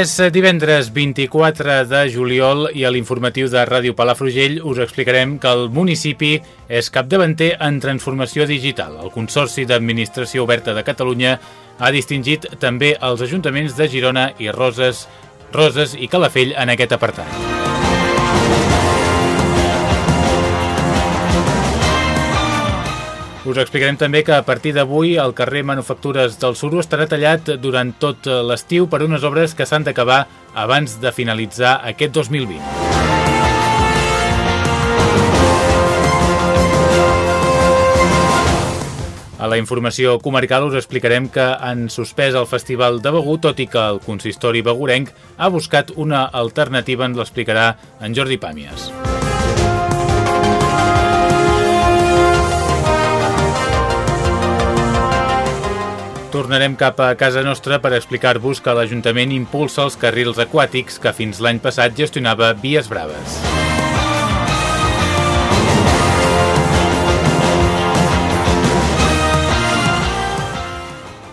És divendres 24 de juliol i a l'informatiu de Ràdio Palafrugell us explicarem que el municipi és capdavanter en transformació digital. El Consorci d'Administració Oberta de Catalunya ha distingit també els ajuntaments de Girona i Roses, Roses i Calafell en aquest apartat. Us explicarem també que a partir d'avui el carrer Manufactures del Suro estarà tallat durant tot l'estiu per unes obres que s'han d'acabar abans de finalitzar aquest 2020. A la informació comarcal us explicarem que han suspès el Festival de Begú, tot i que el consistori begurenc ha buscat una alternativa, ens l'explicarà en Jordi Pàmies. Tornarem cap a casa nostra per explicar-vos que l'Ajuntament impulsa els carrils aquàtics que fins l'any passat gestionava Vies Braves.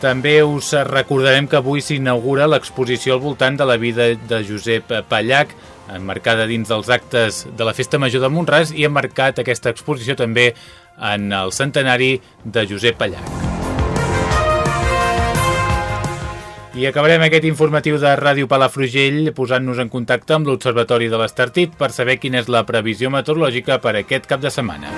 També us recordarem que avui s'inaugura l'exposició al voltant de la vida de Josep Pallac, emmarcada dins dels actes de la Festa Major de Montràs i emmarcat aquesta exposició també en el centenari de Josep Pallac. I acabarem aquest informatiu de Ràdio Palafrugell posant-nos en contacte amb l'Observatori de l'Estartit per saber quina és la previsió meteorològica per aquest cap de setmana.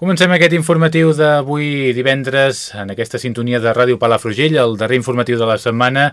Comencem aquest informatiu d'avui divendres en aquesta sintonia de Ràdio Palafrugell, el darrer informatiu de la setmana,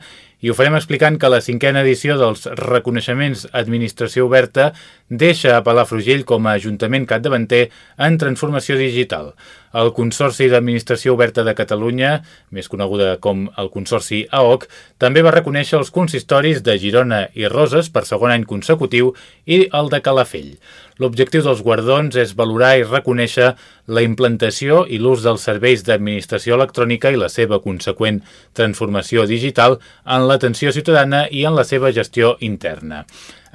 i ho farem explicant que la cinquena edició dels reconeixements Administració Oberta deixa a Palafrugell com a Ajuntament capdavanter en transformació digital. El Consorci d'Administració Oberta de Catalunya, més coneguda com el Consorci AOC, també va reconèixer els consistoris de Girona i Roses per segon any consecutiu i el de Calafell. L'objectiu dels guardons és valorar i reconèixer la implantació i l'ús dels serveis d'administració electrònica i la seva conseqüent transformació digital en l'atenció ciutadana i en la seva gestió interna.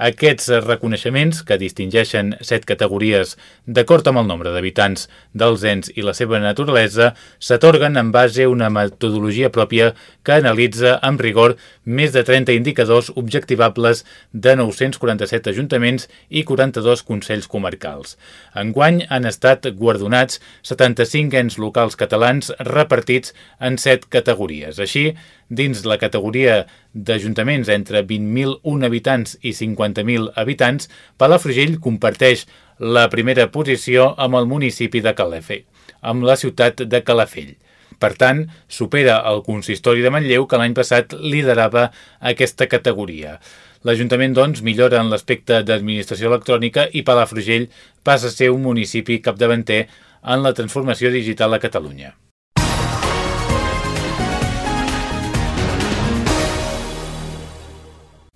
Aquests reconeixements, que distingeixen set categories d'acord amb el nombre d'habitants dels ens i la seva naturalesa, s'atorguen en base a una metodologia pròpia que analitza amb rigor més de 30 indicadors objectivables de 947 ajuntaments i 42 consells comarcals. Enguany han estat guardonats 75 ens locals catalans repartits en set categories. Així, dins la categoria d'ajuntaments entre 20.001 habitants i 50.000 habitants, Palafrugell comparteix la primera posició amb el municipi de Calefe, amb la ciutat de Calafell. Per tant, supera el consistori de Manlleu que l'any passat liderava aquesta categoria. L'Ajuntament, doncs, millora en l'aspecte d'administració electrònica i Palafrugell passa a ser un municipi capdavanter en la transformació digital a Catalunya.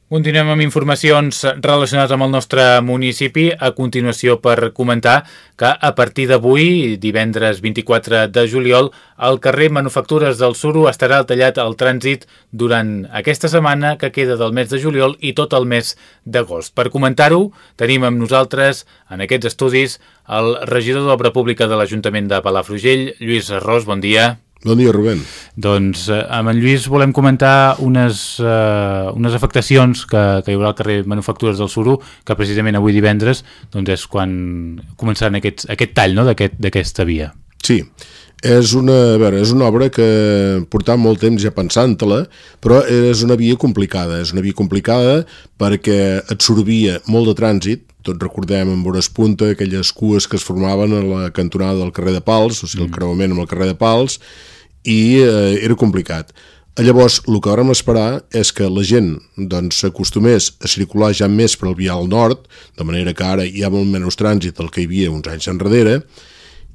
Continuem amb informacions relacionades amb el nostre municipi. A continuació per comentar que a partir d'avui, divendres 24 de juliol, el carrer Manufactures del Suro estarà tallat al trànsit durant aquesta setmana que queda del mes de juliol i tot el mes d'agost. Per comentar-ho, tenim amb nosaltres en aquests estudis el regidor d'Obra Pública de l'Ajuntament de Palafrugell, Lluís Arròs. Bon dia. Bon dia, Rubén. Doncs eh, amb en Lluís volem comentar unes, eh, unes afectacions que, que hi haurà al carrer Manufactures del Suro, que precisament avui divendres doncs és quan començaran aquest, aquest tall no? d'aquesta aquest, via. Sí, és una, a veure, és una obra que portava molt temps ja pensant-la, però és una via complicada. És una via complicada perquè absorbia molt de trànsit, tots recordem en Bones Punta aquelles cues que es formaven a la cantonada del carrer de Pals, o sigui, el mm. creuament amb el carrer de Pals, i eh, era complicat. Llavors, el que vam esperar és que la gent doncs, s'acostumés doncs, a circular ja més per al vial nord, de manera que ara hi ha molt menys trànsit del que hi havia uns anys enrere,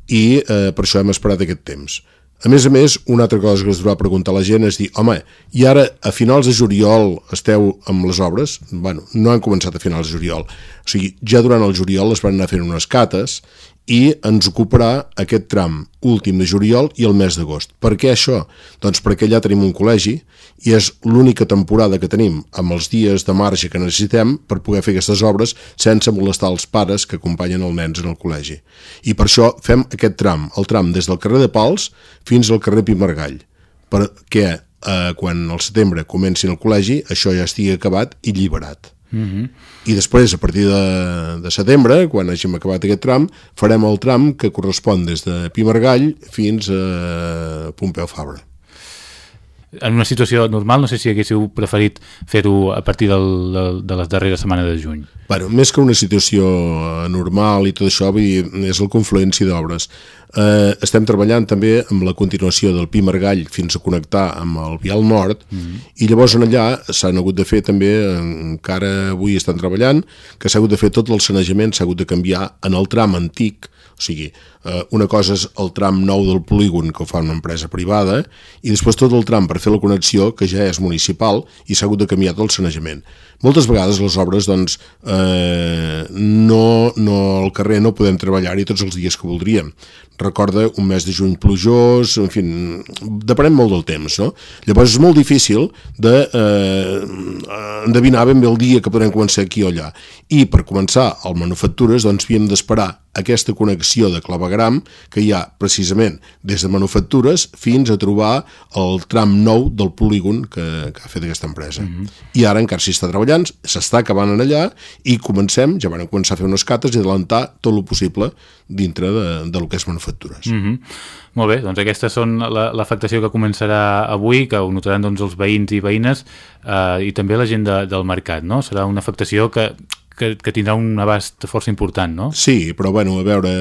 i eh, per això hem esperat aquest temps. A més a més, una altra cosa que es va preguntar la gent és dir, home, i ara a finals de juliol esteu amb les obres? Bueno, no han començat a finals de juliol. O sigui, ja durant el juliol es van anar fent unes cates i ens ocuparà aquest tram últim de juliol i el mes d'agost. Per què això? Doncs perquè allà tenim un col·legi i és l'única temporada que tenim amb els dies de marge que necessitem per poder fer aquestes obres sense molestar els pares que acompanyen els nens en el col·legi. I per això fem aquest tram, el tram des del carrer de Pals fins al carrer Pimargall, perquè eh, quan al setembre comencin el col·legi això ja estigui acabat i lliberat. Mm -hmm. I després, a partir de, de setembre, quan hàgim acabat aquest tram, farem el tram que correspon des de Pimargall fins a Pompeu Fabra. En una situació normal, no sé si haguéssiu preferit fer-ho a partir del, de, de les darreres setmanes de juny. Bueno, més que una situació normal i tot això, vull dir, és la confluència d'obres. Eh, estem treballant també amb la continuació del Pi Margall fins a connectar amb el Vial Nord mm -hmm. i llavors en allà s'han hagut de fer també, encara avui estan treballant, que s'ha hagut de fer tot el sanejament, s'ha hagut de canviar en el tram antic, o sigui, eh, una cosa és el tram nou del polígon que ho fa una empresa privada i després tot el tram per fer la connexió que ja és municipal i s'ha hagut de canviar tot el sanejament. Moltes vegades les obres doncs, eh, no, no, al carrer no podem treballar-hi tots els dies que voldríem recorda un mes de juny plujós, en fi, depenem molt del temps, no? Llavors és molt difícil de eh, endevinar ben bé el dia que podrem començar aquí o allà. I per començar el Manufactures, doncs havíem d'esperar aquesta connexió de clavegram que hi ha precisament des de manufactures fins a trobar el tram nou del polígon que, que ha fet aquesta empresa. Mm -hmm. I ara encara s'hi està treballant, s'està acabant en allà i comencem, ja van començar a fer unes cates i adelantar tot el possible dintre de, de lo que és manufactures. Mm -hmm. Molt bé, doncs aquestes són l'afectació la, que començarà avui, que ho notaran doncs, els veïns i veïnes eh, i també la gent de, del mercat, no? Serà una afectació que que, que tindrà un abast força important, no? Sí, però bueno, a veure,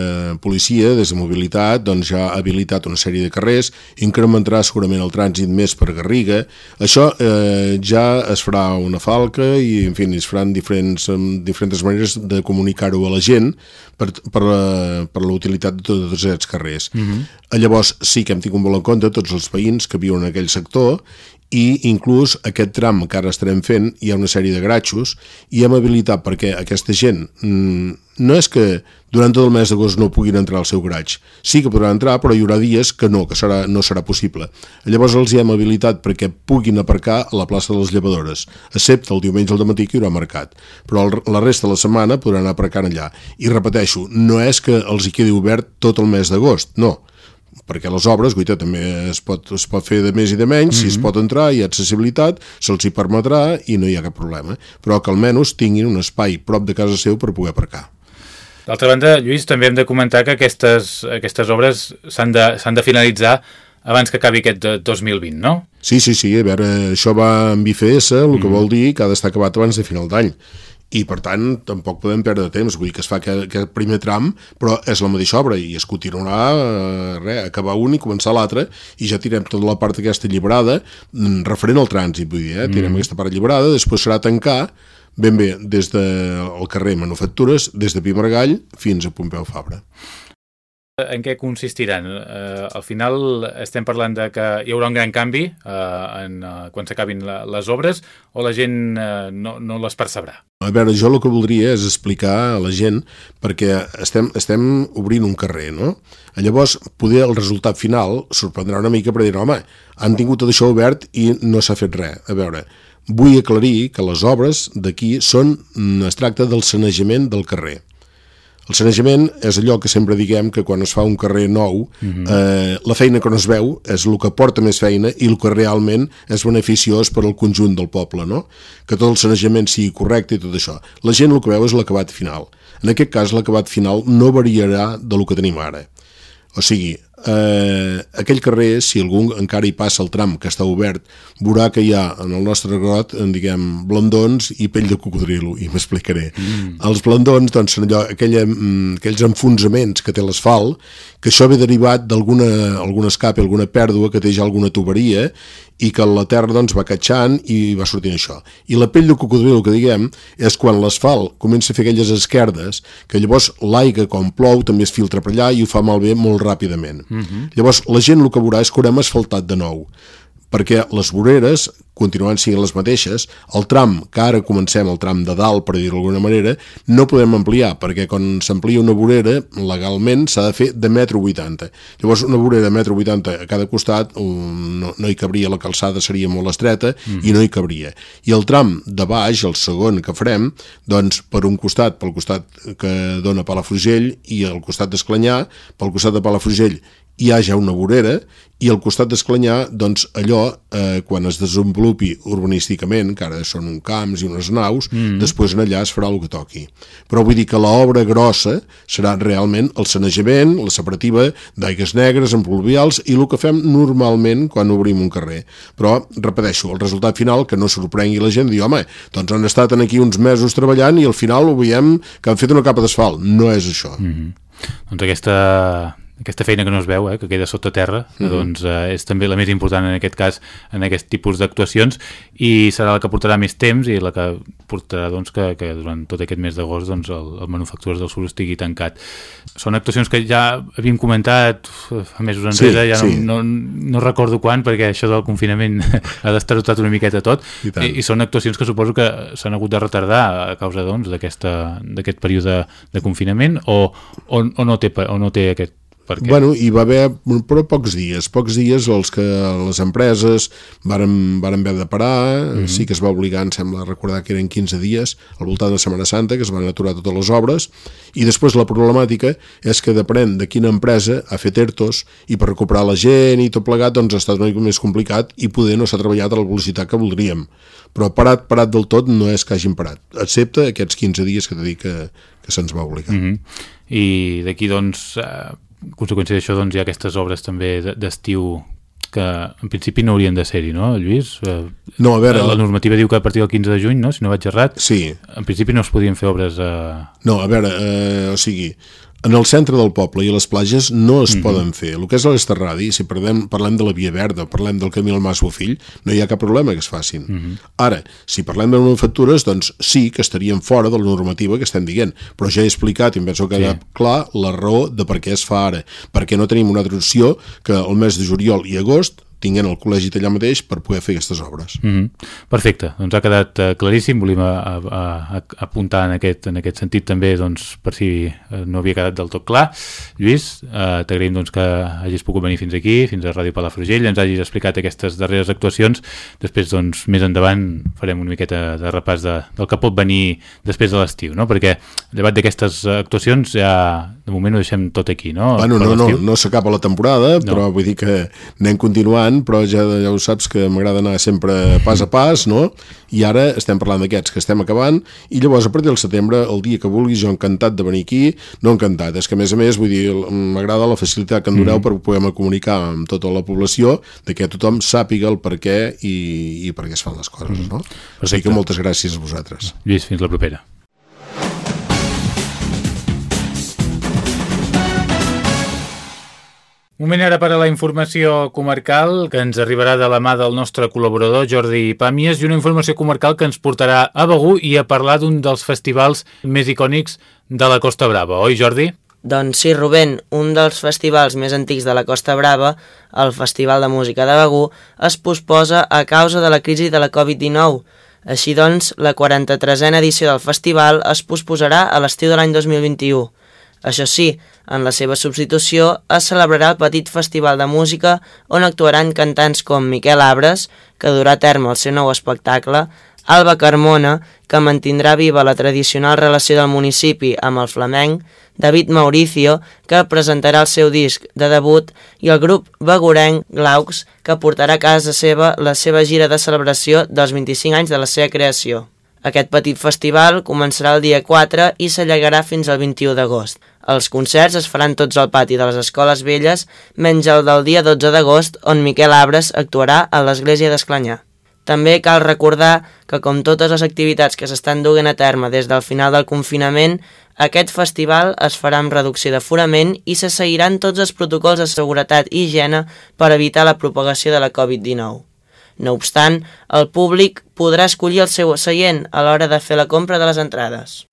policia des de mobilitat doncs ja ha habilitat una sèrie de carrers, incrementarà segurament el trànsit més per Garriga, això eh, ja es farà una falca i en fi, es faran diferents, diferents maneres de comunicar-ho a la gent per, per, la, per la utilitat de tots aquests carrers. Uh mhm. -huh. Llavors sí que hem tingut molt en compte tots els veïns que viuen en aquell sector i inclús aquest tram que ara estarem fent hi ha una sèrie de gratxos i hem habilitat perquè aquesta gent mmm, no és que durant tot el mes d'agost no puguin entrar al seu gratx. Sí que podran entrar però hi haurà dies que no, que serà, no serà possible. Llavors els hi hem habilitat perquè puguin aparcar a la plaça de les llevadores excepte el diumenge al matí que hi haurà mercat. Però el, la resta de la setmana podran aparcar allà. I repeteixo, no és que els hi quedi obert tot el mes d'agost, no perquè les obres, guaita, també es pot, es pot fer de més i de menys, mm -hmm. si es mhm. pot entrar, hi ha accessibilitat, se'ls hi permetrà i no hi ha cap problema, però que almenys tinguin un espai prop de casa seu per poder aparcar. D'altra banda, Lluís, també hem de comentar que aquestes, aquestes obres s'han de, de finalitzar abans que acabi aquest 2020, no? Sí, sí, sí, a veure, això va amb IFS, el que mm. vol dir que ha d'estar acabat abans de final d'any i per tant tampoc podem perdre temps vull dir que es fa aquest, aquest primer tram però és la mateixa obra i es continuarà eh, acabar un i començar l'altre i ja tirem tota la part aquesta llibrada mm, referent al trànsit vull dir, eh? tirem mm. aquesta part llibrada després serà tancar ben bé des del carrer Manufactures des de Pimargall fins a Pompeu Fabra en què consistiran? Uh, al final estem parlant de que hi haurà un gran canvi uh, en, uh, quan s'acabin les obres o la gent uh, no, no les percebrà? A veure, jo el que voldria és explicar a la gent perquè estem, estem obrint un carrer, no? Llavors, poder el resultat final sorprendrà una mica per dir, home, han tingut tot això obert i no s'ha fet res. A veure, vull aclarir que les obres d'aquí són, mm, es tracta del sanejament del carrer el sanejament és allò que sempre diguem que quan es fa un carrer nou, mhm. -huh. eh, la feina que no es veu és el que porta més feina i el que realment és beneficiós per al conjunt del poble, no? Que tot el sanejament sigui correcte i tot això. La gent el que veu és l'acabat final. En aquest cas, l'acabat final no variarà de lo que tenim ara. O sigui, eh, aquell carrer, si algú encara hi passa el tram que està obert, veurà que hi ha en el nostre got, en, diguem, blandons i pell de cocodrilo, i m'explicaré. Mm. Els blandons, doncs, són allò, aquella, mm, aquells enfonsaments que té l'asfalt, que això ve derivat d'alguna algun escape, alguna pèrdua que té ja alguna tuberia i que la terra doncs, va catxant i va sortint això. I la pell de cocodrilo que diguem és quan l'asfalt comença a fer aquelles esquerdes que llavors l'aigua quan plou també es filtra per allà i ho fa malbé molt ràpidament. Uh mhm. -huh. Llavors la gent el que veurà és que haurem asfaltat de nou perquè les voreres continuant sent les mateixes, el tram, que ara comencem el tram de dalt, per dir-ho d'alguna manera, no podem ampliar, perquè quan s'amplia una vorera, legalment s'ha de fer de metro 80. Llavors, una vorera de metro 80 a cada costat no, no hi cabria, la calçada seria molt estreta mm. i no hi cabria. I el tram de baix, el segon que farem, doncs, per un costat, pel costat que dona Palafrugell i el costat d'Esclanyà, pel costat de Palafrugell hi ha ja una vorera i al costat d'Esclanyà, doncs allò, eh, quan es desenvolupi urbanísticament, que ara són un camps i unes naus, mm. després en allà es farà el que toqui. Però vull dir que l'obra grossa serà realment el sanejament, la separativa d'aigues negres, en pluvials, i el que fem normalment quan obrim un carrer. Però, repeteixo, el resultat final, que no sorprengui la gent, dir, home, doncs han estat aquí uns mesos treballant i al final ho veiem que han fet una capa d'asfalt. No és això. Mm -hmm. Doncs aquesta aquesta feina que no es veu, eh, que queda sota terra, mm -hmm. doncs eh, és també la més important en aquest cas, en aquest tipus d'actuacions, i serà la que portarà més temps i la que portarà doncs, que, que durant tot aquest mes d'agost doncs, el, el Manufactures del Sur estigui tancat. Són actuacions que ja havíem comentat fa mesos enrere, sí, ja no, sí. no, no recordo quan, perquè això del confinament ha d'estar una miqueta tot, I, I, i són actuacions que suposo que s'han hagut de retardar a causa doncs, d'aquest doncs, període de confinament, o, o, o, no té, o no té aquest perquè... Bueno, hi va haver, però pocs dies, pocs dies els que les empreses varen, varen haver de parar, mm -hmm. sí que es va obligar, em sembla recordar que eren 15 dies al voltant de Setmana Santa, que es van aturar totes les obres, i després la problemàtica és que depèn de quina empresa ha fet ERTOs i per recuperar la gent i tot plegat doncs ha estat una mica més complicat i poder no s'ha treballat a la velocitat que voldríem. Però parat, parat del tot no és que hagin parat, excepte aquests 15 dies que t'he dit que, que se'ns va obligar. Mm -hmm. I d'aquí doncs eh, conseqüència d'això doncs, hi ha aquestes obres també d'estiu que en principi no haurien de ser-hi, no, Lluís? Eh, no, a veure... La normativa diu que a partir del 15 de juny, no?, si no vaig errat. Sí. En principi no es podien fer obres... A... No, a veure, eh, o sigui, en el centre del poble i a les platges no es mm -hmm. poden fer. El que és l'Esterradi, si parlem, parlem de la Via Verda, parlem del camí al Mas Bofill, no hi ha cap problema que es facin. Mm -hmm. Ara, si parlem de manufactures, doncs sí que estaríem fora de la normativa que estem dient, però ja he explicat, i em penso que sí. clar, la raó de per què es fa ara. Perquè no tenim una altra opció que el mes de juliol i agost tinguent el col·legi allà mateix per poder fer aquestes obres. Mm -hmm. Perfecte, doncs ha quedat uh, claríssim, volíem a, a, a, apuntar en aquest, en aquest sentit també doncs, per si uh, no havia quedat del tot clar. Lluís, uh, t'agraïm doncs, que hagis pogut venir fins aquí, fins a Ràdio Palafrugell, ens hagis explicat aquestes darreres actuacions, després doncs, més endavant farem una miqueta de repàs de, del que pot venir després de l'estiu, no? perquè llevat d'aquestes actuacions ja de moment ho deixem tot aquí, no? Bueno, no, no, no s'acaba la temporada, no. però vull dir que anem continuant però ja, ja ho saps que m'agrada anar sempre pas a pas, no? I ara estem parlant d'aquests que estem acabant, i llavors a partir del setembre, el dia que vulguis, jo encantat de venir aquí, no encantat, és que a més a més, vull dir, m'agrada la facilitat que en doneu mm. per poder comunicar amb tota la població, de que tothom sàpiga el per què i, i per què es fan les coses, mm. no? Perfecte. O sigui que moltes gràcies a vosaltres. Lluís, fins la propera. Moment ara per a la informació comarcal que ens arribarà de la mà del nostre col·laborador Jordi Pàmies i una informació comarcal que ens portarà a Begú i a parlar d'un dels festivals més icònics de la Costa Brava, oi Jordi? Doncs sí, Rubén, un dels festivals més antics de la Costa Brava, el Festival de Música de Begú, es posposa a causa de la crisi de la Covid-19. Així doncs, la 43a edició del festival es posposarà a l'estiu de l'any 2021. Això sí, en la seva substitució es celebrarà el petit festival de música on actuaran cantants com Miquel Abres, que durà a terme el seu nou espectacle, Alba Carmona, que mantindrà viva la tradicional relació del municipi amb el flamenc, David Mauricio, que presentarà el seu disc de debut, i el grup begurenc Glaucs, que portarà a casa seva la seva gira de celebració dels 25 anys de la seva creació. Aquest petit festival començarà el dia 4 i s'allargarà fins al 21 d'agost. Els concerts es faran tots al pati de les escoles velles, menys el del dia 12 d'agost, on Miquel Abres actuarà a l'església d'Esclanyà. També cal recordar que, com totes les activitats que s'estan duent a terme des del final del confinament, aquest festival es farà amb reducció d'aforament i se seguiran tots els protocols de seguretat i higiene per evitar la propagació de la Covid-19. No obstant, el públic podrà escollir el seu seient a l'hora de fer la compra de les entrades.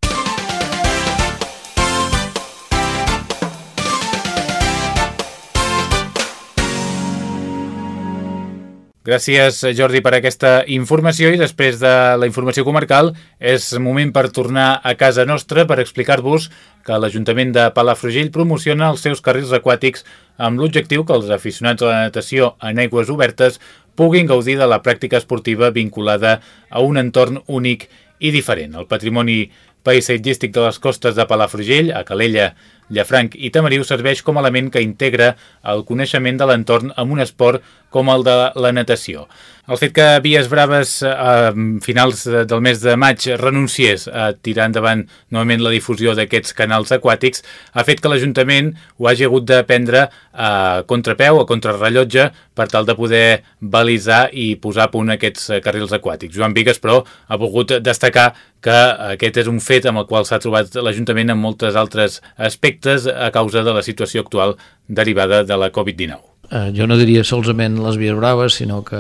Gràcies, Jordi, per aquesta informació i després de la informació comarcal és moment per tornar a casa nostra per explicar-vos que l'Ajuntament de Palafrugell promociona els seus carrils aquàtics amb l'objectiu que els aficionats a la natació en aigües obertes puguin gaudir de la pràctica esportiva vinculada a un entorn únic i diferent. El patrimoni paisatgístic de les costes de Palafrugell, a Calella, Llafranc i Tamariu serveix com a element que integra el coneixement de l'entorn amb un esport com el de la natació. El fet que Vies Braves a finals del mes de maig renunciés a tirar endavant novament la difusió d'aquests canals aquàtics ha fet que l'Ajuntament ho hagi hagut de prendre a contrapeu, a contrarrellotge, per tal de poder balisar i posar a punt aquests carrils aquàtics. Joan Vigues, però, ha volgut destacar que aquest és un fet amb el qual s'ha trobat l'Ajuntament en moltes altres aspectes a causa de la situació actual derivada de la Covid-19 eh, jo no diria solament les vies braves, sinó que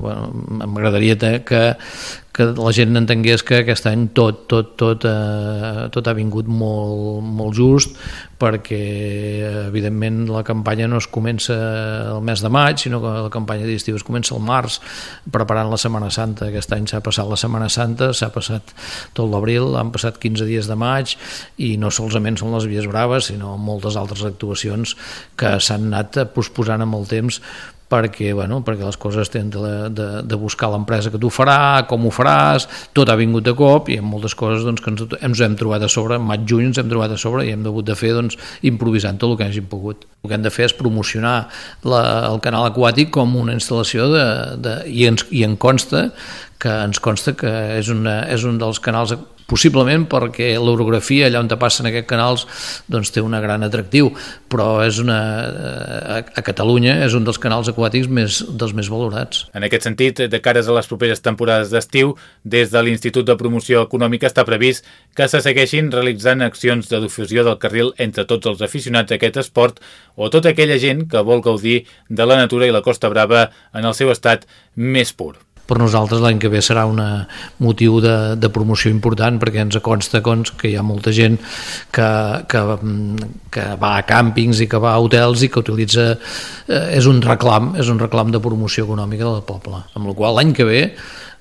bueno, m'agradaria que, que la gent entengués que aquest any tot, tot, tot, eh, tot ha vingut molt, molt just perquè evidentment la campanya no es comença el mes de maig sinó que la campanya d'estiu es comença al març preparant la Setmana Santa. Aquest any s'ha passat la Setmana Santa s'ha passat tot l'abril, han passat 15 dies de maig i no solament són les vies braves sinó moltes altres actuacions que s'han anat posposant amb el temps perquè, bueno, perquè les coses tenen de, de, de buscar l'empresa que t'ho farà, com ho faràs, tot ha vingut de cop i en moltes coses doncs, que ens, ens hem trobat a sobre, en maig-juny ens hem trobat a sobre i hem hagut de fer doncs, improvisant tot el que hàgim pogut. El que hem de fer és promocionar la, el canal aquàtic com una instal·lació de, de, i, ens, i en consta que ens consta que és, una, és un dels canals possiblement perquè l'orografia allà on passen aquests canals doncs té un gran atractiu però és una, a, a Catalunya és un dels canals aquàtics més, dels més valorats. En aquest sentit, de cares a les properes temporades d'estiu, des de l'Institut de Promoció Econòmica està previst que se segueixin realitzant accions de difusió del carril entre tots els aficionats a aquest esport o tota aquella gent que vol gaudir de la natura i la Costa Brava en el seu estat més pur per nosaltres l'any que ve serà un motiu de, de promoció important perquè ens consta doncs, que hi ha molta gent que, que, que va a càmpings i que va a hotels i que utilitza eh, és un reclam és un reclam de promoció econòmica del poble amb la qual l'any que ve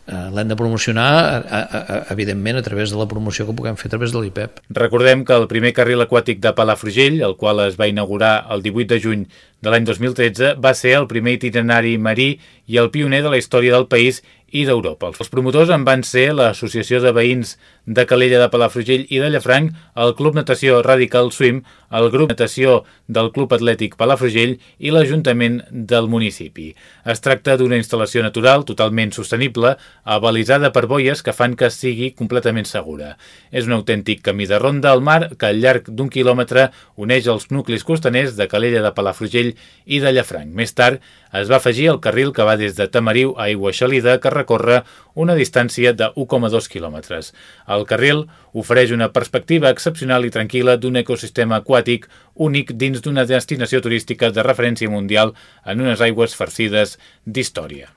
eh, l'hem de promocionar a, a, evidentment a través de la promoció que puguem fer a través de l'IPEP. Recordem que el primer carril aquàtic de Palafrugell, el qual es va inaugurar el 18 de juny de l'any 2013, va ser el primer itinerari marí i el pioner de la història del país i d'Europa. Els promotors en van ser l'Associació de Veïns de Calella de Palafrugell i de Llafranc, el Club Natació Radical Swim, el Grup Natació del Club Atlètic Palafrugell i l'Ajuntament del municipi. Es tracta d'una instal·lació natural totalment sostenible, avalisada per boies que fan que sigui completament segura. És un autèntic camí de ronda al mar que al llarg d'un quilòmetre uneix els nuclis costaners de Calella de Palafrugell i de Llafranc. Més tard es va afegir el carril que va des de Tamariu a Aigua Xalida que recorre una distància de 1,2 quilòmetres. El carril ofereix una perspectiva excepcional i tranquil·la d'un ecosistema aquàtic únic dins d'una destinació turística de referència mundial en unes aigües farcides d'història.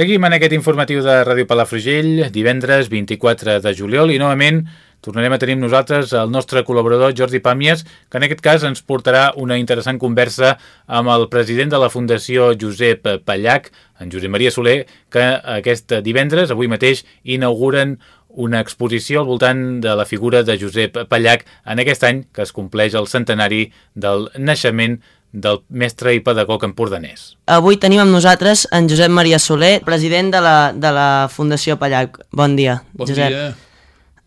Seguim en aquest informatiu de Ràdio Palafrugell, divendres 24 de juliol i novament tornarem a tenir nosaltres el nostre col·laborador Jordi Pàmies, que en aquest cas ens portarà una interessant conversa amb el president de la Fundació Josep Pallac, en Josep Maria Soler, que aquest divendres, avui mateix, inauguren una exposició al voltant de la figura de Josep Pallac en aquest any que es compleix el centenari del naixement del mestre i pedagog empordanès. Avui tenim amb nosaltres en Josep Maria Soler, president de la, de la Fundació Pallac. Bon dia, bon Josep. dia.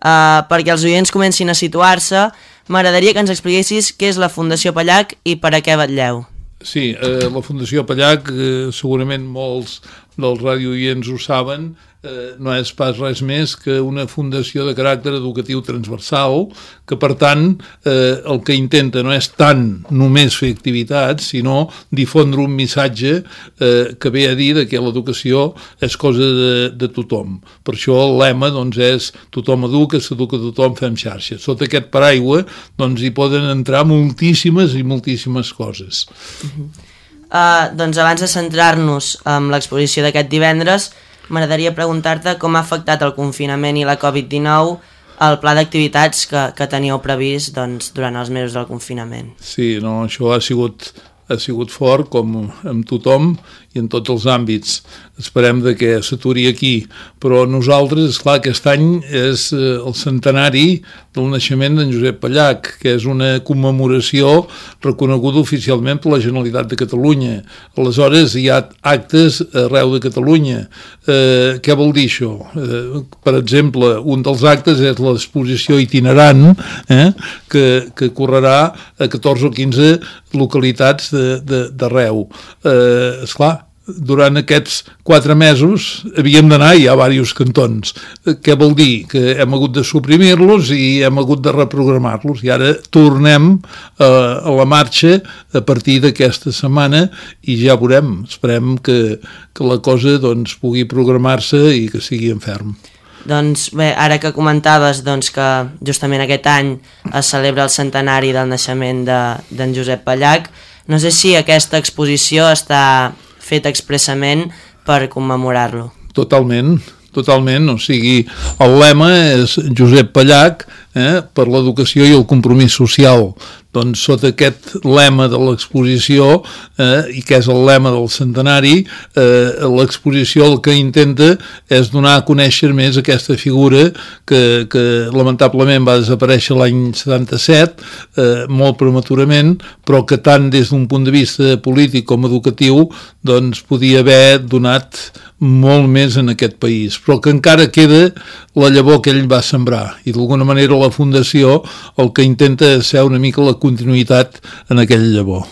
Uh, perquè els oients comencin a situar-se, m'agradaria que ens expliquessis què és la Fundació Pallac i per a què vetlleu. Sí, eh, la Fundació Pallac, eh, segurament molts dels radioients ho saben, eh, no és pas res més que una fundació de caràcter educatiu transversal que per tant eh, el que intenta no és tant només fer activitats sinó difondre un missatge eh, que ve a dir que l'educació és cosa de, de tothom. Per això el lema doncs, és tothom educa, s'educa tothom, fem xarxa. Sota aquest paraigua doncs, hi poden entrar moltíssimes i moltíssimes coses. Uh -huh. Uh, doncs abans de centrar-nos en l'exposició d'aquest divendres m'agradaria preguntar-te com ha afectat el confinament i la Covid-19 el pla d'activitats que, que teníeu previst doncs, durant els mesos del confinament. Sí, no, això ha sigut, ha sigut fort, com amb tothom, i en tots els àmbits. Esperem de que s'aturi aquí. Però nosaltres, és clar, aquest any és eh, el centenari del naixement d'en Josep Pallac, que és una commemoració reconeguda oficialment per la Generalitat de Catalunya. Aleshores, hi ha actes arreu de Catalunya. Eh, què vol dir això? Eh, per exemple, un dels actes és l'exposició itinerant, eh, que, que correrà a 14 o 15 localitats d'arreu. Eh, esclar, durant aquests quatre mesos havíem d'anar ja a diversos cantons. Què vol dir? Que hem hagut de suprimir-los i hem hagut de reprogramar-los i ara tornem eh, a la marxa a partir d'aquesta setmana i ja veurem, esperem que, que la cosa doncs, pugui programar-se i que sigui en ferm. Doncs bé, ara que comentaves doncs, que justament aquest any es celebra el centenari del naixement d'en de, Josep Pallac, no sé si aquesta exposició està fet expressament per commemorar-lo. Totalment, totalment, o sigui, el lema és Josep Pallac eh, per l'educació i el compromís social doncs sota aquest lema de l'exposició eh, i que és el lema del centenari eh, l'exposició el que intenta és donar a conèixer més aquesta figura que, que lamentablement va desaparèixer l'any 77 eh, molt prematurament però que tant des d'un punt de vista polític com educatiu doncs podia haver donat molt més en aquest país, però que encara queda la llavor que ell va sembrar i d'alguna manera la Fundació el que intenta ser una mica la continuïtat en aquell llavor.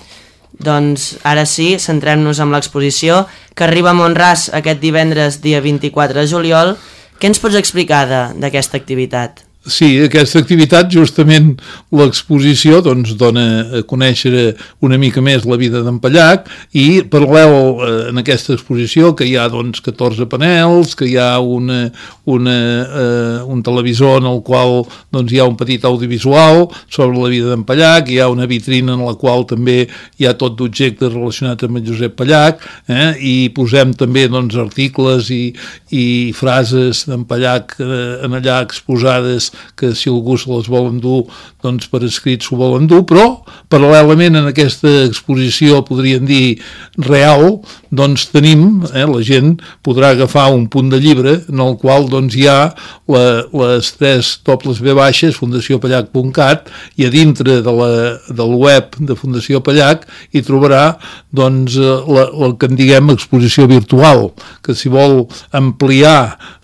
Doncs ara sí, centrem-nos en l'exposició que arriba a Montràs aquest divendres dia 24 de juliol. Què ens pots explicar d'aquesta activitat? Sí, aquesta activitat, justament l'exposició, doncs, dona a conèixer una mica més la vida d'en Pallac i paral·lel eh, en aquesta exposició que hi ha doncs, 14 panels, que hi ha una, una, eh, un televisor en el qual doncs, hi ha un petit audiovisual sobre la vida d'en Pallac, hi ha una vitrina en la qual també hi ha tot d'objectes relacionats amb Josep Pallac eh, i posem també doncs, articles i, i frases d'en Pallac eh, en allà exposades que si algú se les vol endur, doncs per escrit s'ho vol endur, però paral·lelament en aquesta exposició, podríem dir, real, doncs tenim, eh, la gent podrà agafar un punt de llibre en el qual doncs hi ha la, les tres dobles B baixes, fundaciopallac.cat, i a dintre de la, del web de Fundació Pallac hi trobarà doncs la, la que en diguem exposició virtual, que si vol ampliar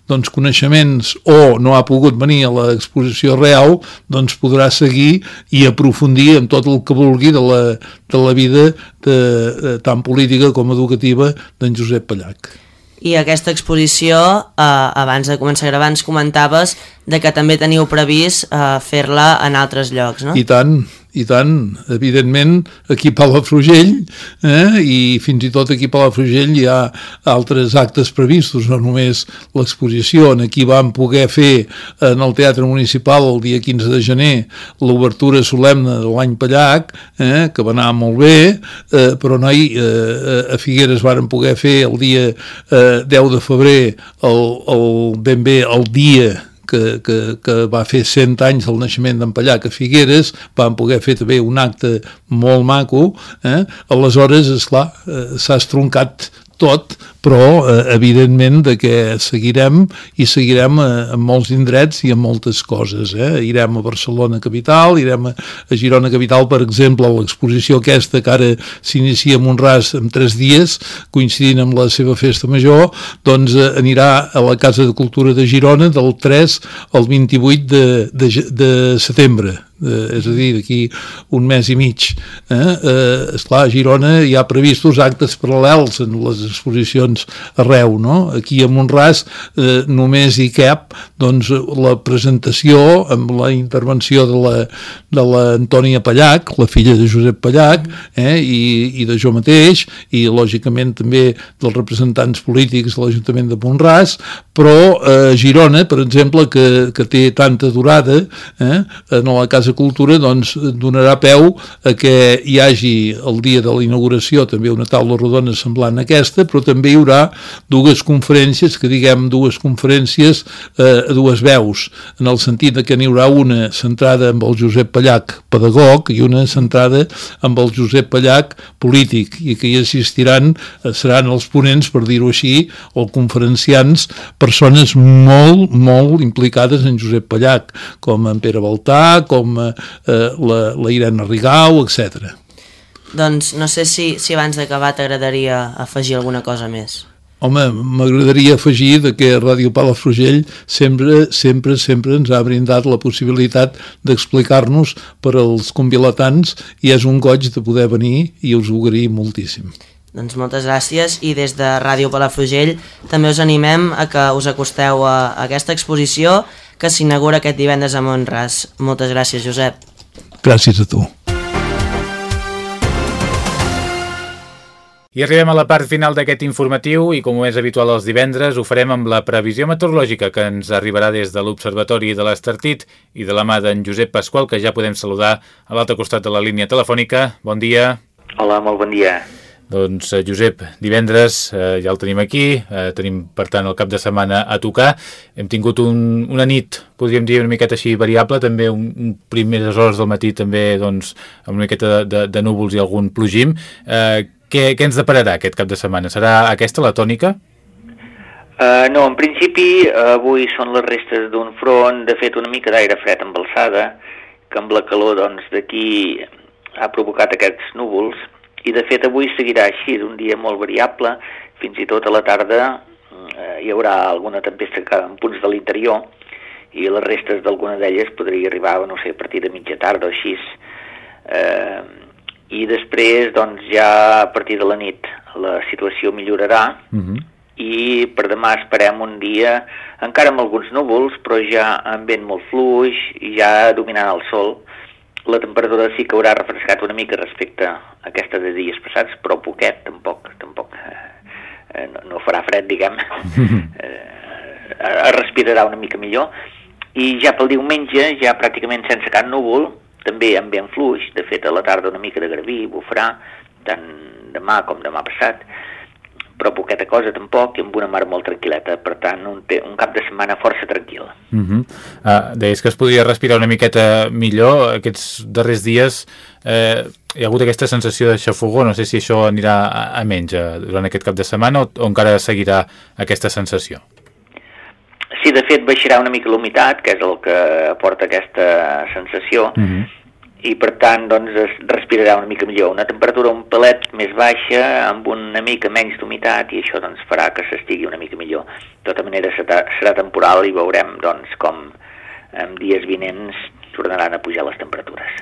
doncs, coneixements o no ha pogut venir a l'exposició real, doncs podrà seguir i aprofundir en tot el que vulgui de la, de la vida de, de, tant política com educativa d'en Josep Pallac. I aquesta exposició, eh, abans de començar a gravar, ens comentaves de que també teniu previst eh, fer-la en altres llocs, no? I tant, i tant, evidentment aquí a Palafrugell eh, i fins i tot aquí a Palafrugell hi ha altres actes previstos, no només l'exposició, aquí vam poder fer en el Teatre Municipal el dia 15 de gener l'obertura solemne de l'any Pallac, eh, que va anar molt bé, eh, però no hi, eh, a Figueres varen poder fer el dia eh, 10 de febrer el, el, ben bé el dia que, que, que va fer 100 anys del naixement d'en Pallac a Figueres, van poder fer també un acte molt maco, eh? aleshores, esclar, eh, s'ha estroncat tot, però eh, evidentment de que seguirem i seguirem eh, en molts indrets i en moltes coses. Eh? Irem a Barcelona capital, irem a, a Girona capital, per exemple, a l'exposició aquesta que ara s'inicia un ras en tres dies, coincidint amb la seva festa major, doncs eh, anirà a la Casa de Cultura de Girona del 3 al 28 de, de, de setembre eh, és a dir, d'aquí un mes i mig. Eh? Eh, esclar, a Girona hi ha previstos actes paral·lels en les exposicions doncs, arreu, no? Aquí a Montràs eh, només hi cap doncs, la presentació amb la intervenció de la, de l'Antònia Pallac, la filla de Josep Pallac, eh, i, i de jo mateix, i lògicament també dels representants polítics de l'Ajuntament de Montràs, però eh, Girona, per exemple, que, que té tanta durada eh, en la Casa Cultura, doncs donarà peu a que hi hagi el dia de la inauguració també una taula rodona semblant a aquesta, però també hi haurà dues conferències, que diguem dues conferències eh, a dues veus, en el sentit de que n'hi haurà una centrada amb el Josep Pallac, pedagog, i una centrada amb el Josep Pallac, polític, i que hi assistiran, eh, seran els ponents, per dir-ho així, o conferenciants, persones molt, molt implicades en Josep Pallac, com en Pere Baltà, com eh, la, la Irene Rigau, etc. Doncs no sé si, si abans d'acabar t'agradaria afegir alguna cosa més. Home, m'agradaria afegir de que Ràdio Palafrugell sempre, sempre, sempre ens ha brindat la possibilitat d'explicar-nos per als convilatans i és un goig de poder venir i us ho agraïm moltíssim. Doncs moltes gràcies i des de Ràdio Palafrugell també us animem a que us acosteu a aquesta exposició que s'inaugura aquest divendres a Montràs. Moltes gràcies, Josep. Gràcies a tu. I arribem a la part final d'aquest informatiu i com és habitual els divendres ho farem amb la previsió meteorològica que ens arribarà des de l'Observatori de l'Estartit i de la mà d'en Josep Pasqual que ja podem saludar a l'altre costat de la línia telefònica. Bon dia. Hola, molt bon dia. Doncs eh, Josep, divendres eh, ja el tenim aquí, eh, tenim per tant el cap de setmana a tocar, hem tingut un, una nit, podríem dir una miqueta així variable, també un, un primeres hores del matí també doncs, amb una miqueta de, de, de núvols i algun plogim. Eh, què, què ens depararà aquest cap de setmana? Serà aquesta la tònica? Uh, no, en principi avui són les restes d'un front, de fet una mica d'aire fred amb alçada, que amb la calor doncs d'aquí ha provocat aquests núvols, i de fet avui seguirà així, un dia molt variable, fins i tot a la tarda uh, hi haurà alguna tempesta en punts de l'interior, i les restes d'alguna d'elles podria arribar, no sé, a partir de mitja tarda o així. Eh, i després doncs ja a partir de la nit la situació millorarà uh mhm. -huh. i per demà esperem un dia encara amb alguns núvols però ja amb vent molt fluix i ja dominant el sol la temperatura sí que haurà refrescat una mica respecte a aquesta de dies passats però poquet tampoc tampoc eh, no, no farà fred diguem eh, es respirarà una mica millor i ja pel diumenge ja pràcticament sense cap núvol també amb vent fluix, de fet a la tarda una mica de garbí, bufarà, tant demà com demà passat, però poqueta cosa tampoc i amb una mar molt tranquil·leta, per tant un, un cap de setmana força tranquil. Uh -huh. uh, deies que es podia respirar una miqueta millor. Aquests darrers dies eh, hi ha hagut aquesta sensació de xafogó, no sé si això anirà a, a menys uh, durant aquest cap de setmana o, o encara seguirà aquesta sensació Sí, de fet baixarà una mica l'humitat, que és el que aporta aquesta sensació, uh -huh i per tant doncs es respirarà una mica millor. Una temperatura un pelet més baixa, amb una mica menys d'humitat i això doncs farà que s'estigui una mica millor. De tota manera serà, serà temporal i veurem doncs com en dies vinents tornaran a pujar les temperatures.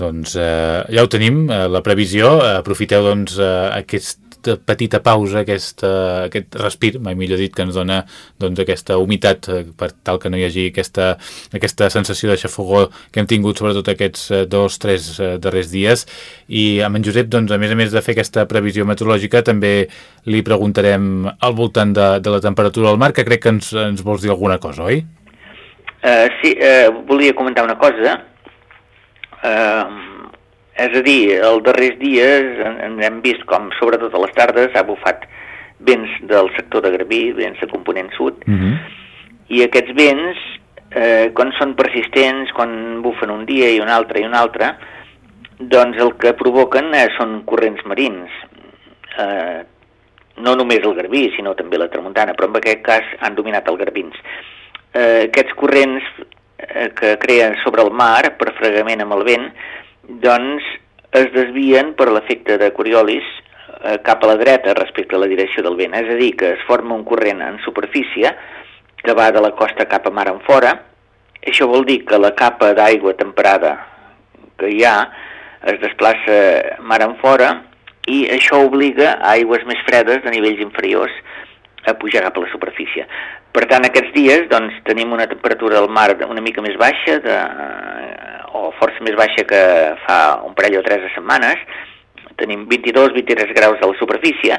Doncs eh, ja ho tenim, eh, la previsió. Aprofiteu doncs eh, aquest aquesta petita pausa, aquesta, aquest respir, mai millor dit, que ens dona doncs, aquesta humitat eh, per tal que no hi hagi aquesta, aquesta sensació de xafogó que hem tingut sobretot aquests eh, dos, tres eh, darrers dies i amb en Josep, doncs, a més a més de fer aquesta previsió meteorològica, també li preguntarem al voltant de, de la temperatura del mar, que crec que ens, ens vols dir alguna cosa, oi? Uh, sí, uh, volia comentar una cosa. Uh, és a dir, els darrers dies hem vist com, sobretot a les tardes, ha bufat vents del sector de Garbí, vents de component sud, uh -huh. i aquests vents, eh, quan són persistents, quan bufen un dia i un altre i un altre, doncs el que provoquen eh, són corrents marins. Eh, no només el Garbí, sinó també la tramuntana, però en aquest cas han dominat el Garbins. Eh, aquests corrents eh, que creen sobre el mar, per fregament amb el vent, doncs es desvien per l'efecte de Coriolis eh, cap a la dreta respecte a la direcció del vent. És a dir, que es forma un corrent en superfície que va de la costa cap a mar en fora. Això vol dir que la capa d'aigua temperada que hi ha es desplaça mar en fora i això obliga a aigües més fredes de nivells inferiors a pujar cap a la superfície. Per tant, aquests dies doncs, tenim una temperatura del mar una mica més baixa, de, o força més baixa que fa un parell o tres de setmanes, tenim 22-23 graus a la superfície,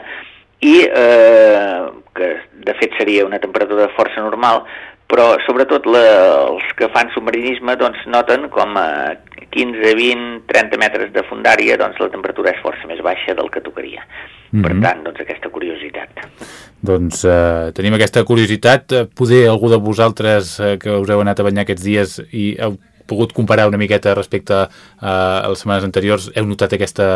i eh, que de fet seria una temperatura força normal, però sobretot la, els que fan submarinisme doncs, noten com a 15, 20, 30 metres de fundària doncs, la temperatura és força més baixa del que tocaria. Mm -hmm. Per mhm. tant, doncs, aquesta curiositat. Doncs eh, tenim aquesta curiositat. Poder algú de vosaltres eh, que us heu anat a banyar aquests dies i heu pogut comparar una miqueta respecte a, a les setmanes anteriors, heu notat aquesta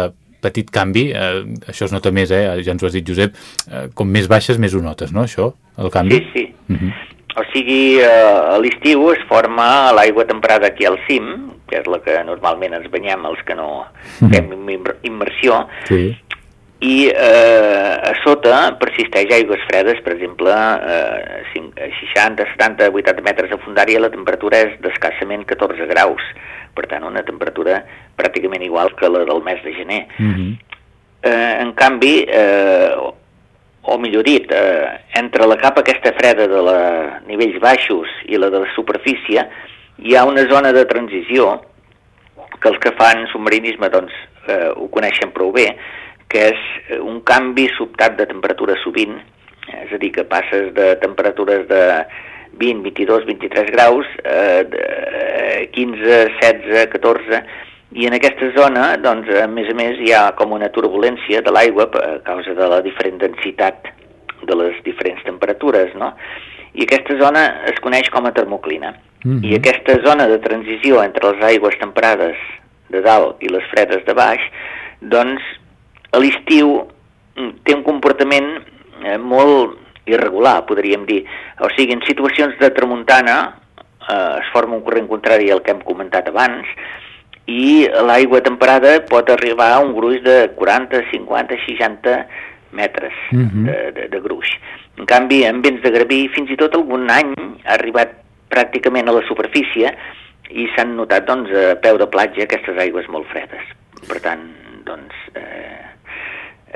petit canvi, eh, això es nota més, eh, ja ens ho has dit Josep, eh, com més baixes més ho notes, no, això, el canvi? Sí, sí. Uh mhm. -huh. O sigui, eh, a l'estiu es forma l'aigua temperada aquí al cim, que és la que normalment ens banyem els que no mhm. fem immersió, sí. i eh, a sota persisteix aigües fredes, per exemple, eh, 60, 70, 80 metres de fundària la temperatura és d'escassament 14 graus, per tant una temperatura pràcticament igual que la del mes de gener. Mm -hmm. eh, en canvi, eh, o millor dit, eh, entre la capa aquesta freda de la nivells baixos i la de la superfície, hi ha una zona de transició que els que fan submarinisme doncs, eh, ho coneixen prou bé, que és un canvi sobtat de temperatura sovint, és a dir, que passes de temperatures de 20, 22, 23 graus, eh, 15, 16, 14, i en aquesta zona, doncs, a més a més, hi ha com una turbulència de l'aigua a causa de la diferent densitat de les diferents temperatures, no? I aquesta zona es coneix com a termoclina. Mm -hmm. I aquesta zona de transició entre les aigües temperades de dalt i les fredes de baix, doncs, a l'estiu mm, té un comportament eh, molt irregular, podríem dir. O sigui, en situacions de tramuntana eh, es forma un corrent contrari al que hem comentat abans i l'aigua temperada pot arribar a un gruix de 40, 50, 60 metres uh mhm. -huh. de, de, de gruix. En canvi, en vents de graví, fins i tot algun any ha arribat pràcticament a la superfície i s'han notat doncs, a peu de platja aquestes aigües molt fredes. Per tant, doncs, eh,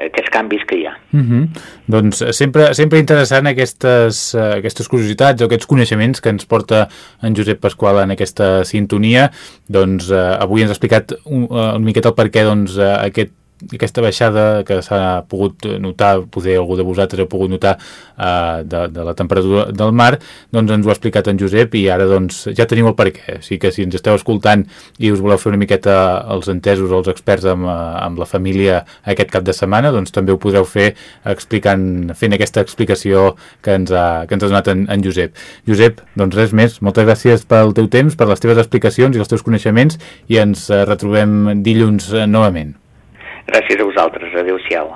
aquests canvis que hi ha. Uh mhm. -huh. Doncs eh, sempre, sempre interessant aquestes, uh, aquestes curiositats o aquests coneixements que ens porta en Josep Pasqual en aquesta sintonia. Doncs uh, avui ens ha explicat un, uh, una miqueta el per què doncs, aquest aquesta baixada que s'ha pogut notar, poder algú de vosaltres heu pogut notar eh, de, de la temperatura del mar, doncs ens ho ha explicat en Josep i ara doncs ja teniu el per què. Així que si ens esteu escoltant i us voleu fer una miqueta els entesos o els experts amb, eh, amb la família aquest cap de setmana, doncs també ho podreu fer explicant, fent aquesta explicació que ens ha, que ens ha donat en, en Josep. Josep, doncs res més, moltes gràcies pel teu temps, per les teves explicacions i els teus coneixements i ens eh, retrobem dilluns eh, novament. Gràcies a vosaltres. Adéu-siau.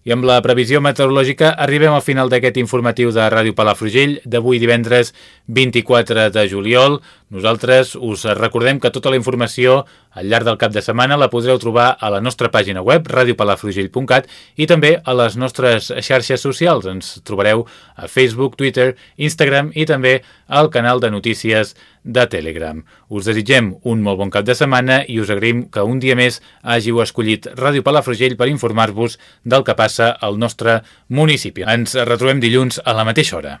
I amb la previsió meteorològica arribem al final d'aquest informatiu de Ràdio Palafrugell d'avui divendres 24 de juliol. Nosaltres us recordem que tota la informació al llarg del cap de setmana la podreu trobar a la nostra pàgina web radiopalafrugell.cat i també a les nostres xarxes socials. Ens trobareu a Facebook, Twitter, Instagram i també al canal de notícies de Telegram. Us desitgem un molt bon cap de setmana i us agraïm que un dia més hàgiu escollit Ràdio Palafrugell per informar-vos del que passa al nostre municipi. Ens retrobem dilluns a la mateixa hora.